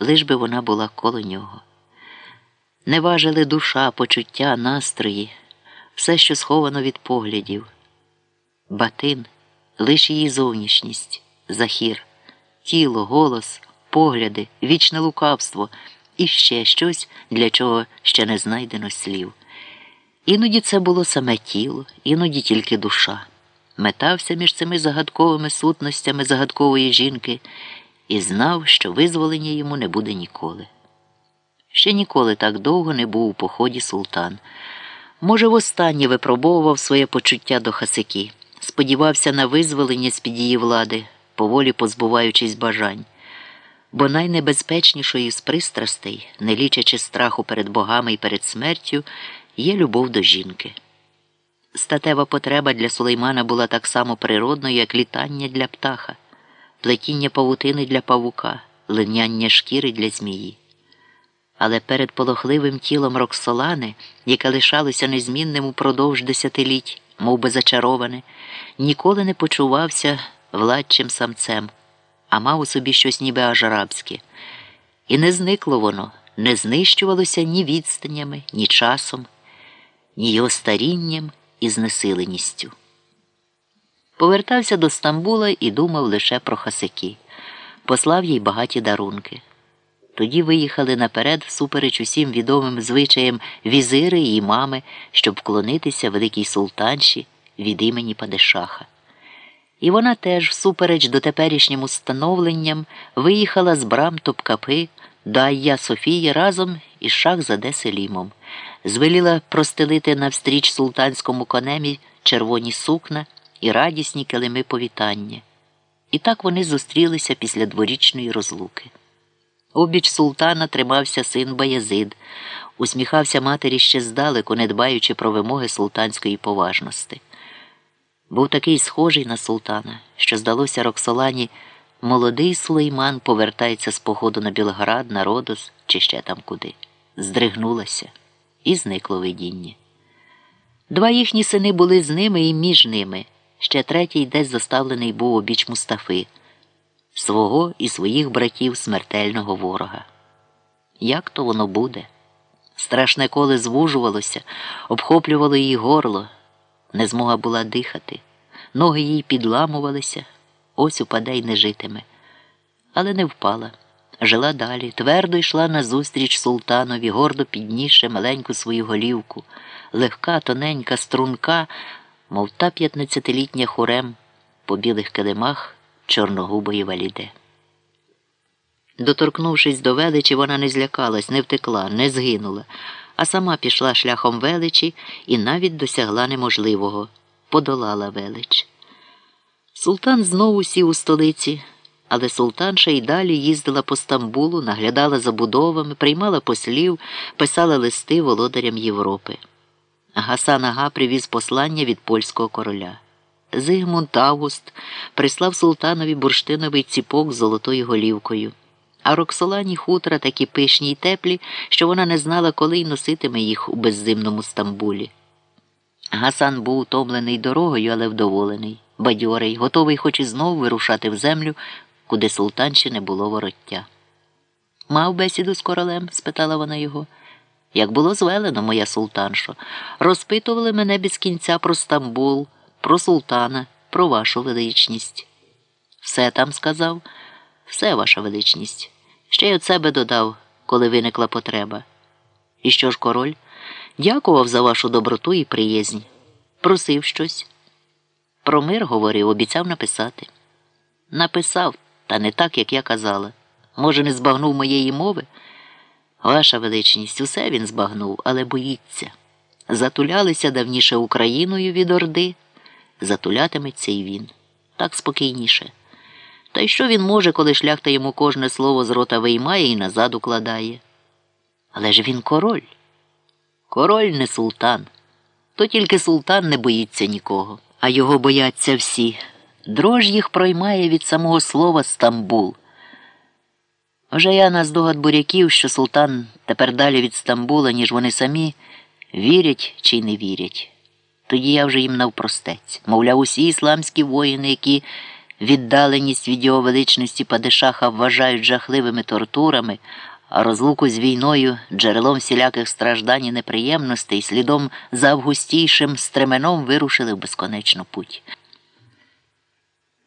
лиш би вона була коло нього. Не важили душа, почуття, настрої, все, що сховано від поглядів. Батин лиш її зовнішність, захір, тіло, голос, погляди, вічне лукавство і ще щось, для чого ще не знайдено слів. Іноді це було саме тіло, іноді тільки душа. Метався між цими загадковими сутностями загадкової жінки і знав, що визволення йому не буде ніколи. Ще ніколи так довго не був у поході султан. Може, востаннє випробовував своє почуття до хасики, сподівався на визволення з під її влади, поволі позбуваючись бажань. Бо найнебезпечнішою з пристрастей, не лічачи страху перед богами і перед смертю, є любов до жінки. Статева потреба для Сулеймана була так само природною, як літання для птаха, плетіння павутини для павука, линяння шкіри для змії. Але перед полохливим тілом Роксолани, яке лишалося незмінним упродовж десятиліть, мов би зачароване, ніколи не почувався владчим самцем, а мав у собі щось ніби аж арабське. І не зникло воно, не знищувалося ні відстанями, ні часом, ні його старінням і знесиленістю. Повертався до Стамбула і думав лише про хасики, послав їй багаті дарунки. Тоді виїхали наперед всупереч усім відомим звичаям візири і мами, щоб вклонитися великій султанші від імені Падишаха. І вона теж, всупереч до теперішнім установленням, виїхала з брам Топкапи до Айя Софії разом із Шахзаде Селімом, звеліла простелити навстріч султанському конемі червоні сукна і радісні килими повітання. І так вони зустрілися після дворічної розлуки. Обіч султана тримався син Баязид, усміхався матері ще здалеку, не дбаючи про вимоги султанської поважності. Був такий схожий на султана, що, здалося Роксолані, молодий сулейман повертається з походу на Білград, на Родос чи ще там куди. Здригнулася і зникло видіння. Два їхні сини були з ними і між ними. Ще третій десь заставлений був обіч Мустафи свого і своїх братів смертельного ворога. Як то воно буде? Страшне коле звужувалося, обхоплювало її горло, не змога була дихати, ноги їй підламувалися, ось упаде й не житиме. Але не впала. Жила далі, твердо йшла назустріч султанові, гордо піднісши маленьку свою голівку, легка, тоненька, струнка, мов та п'ятнадцятилітня хурем по білих килимах чорногубої валіде. Доторкнувшись до величі, вона не злякалась, не втекла, не згинула, а сама пішла шляхом величі і навіть досягла неможливого, подолала велич. Султан знову сів у столиці, але султанша й далі їздила по Стамбулу, наглядала за будовами, приймала послів, писала листи володарям Європи. Гасан Ага привіз послання від польського короля. Зигмунд Август прислав султанові бурштиновий ціпок з золотою голівкою, а Роксолані хутра такі пишні й теплі, що вона не знала, коли й носитиме їх у беззимному Стамбулі. Гасан був утомлений дорогою, але вдоволений, бадьорий, готовий хоч і знову вирушати в землю, куди султанші не було вороття. Мав бесіду з королем? спитала вона його. Як було звелено, моя султаншо, розпитували мене без кінця про Стамбул про султана, про вашу величність. Все там сказав, все ваша величність. Ще й от себе додав, коли виникла потреба. І що ж король? Дякував за вашу доброту і приязнь. Просив щось. Про мир говорив, обіцяв написати. Написав, та не так, як я казала. Може, не збагнув моєї мови? Ваша величність, усе він збагнув, але боїться. Затулялися давніше Україною від Орди затулятиметься і він. Так спокійніше. Та й що він може, коли шляхта йому кожне слово з рота виймає і назад укладає? Але ж він король. Король не султан. То тільки султан не боїться нікого, а його бояться всі. Дрож їх проймає від самого слова Стамбул. Вже я на здогад буряків, що султан тепер далі від Стамбула, ніж вони самі, вірять чи не вірять. Тоді я вже їм навпростець. Мовляв, усі ісламські воїни, які віддаленість від його величності падишаха вважають жахливими тортурами, а розлуку з війною, джерелом всіляких страждань і неприємностей, слідом за августійшим стременом вирушили в безконечну путь.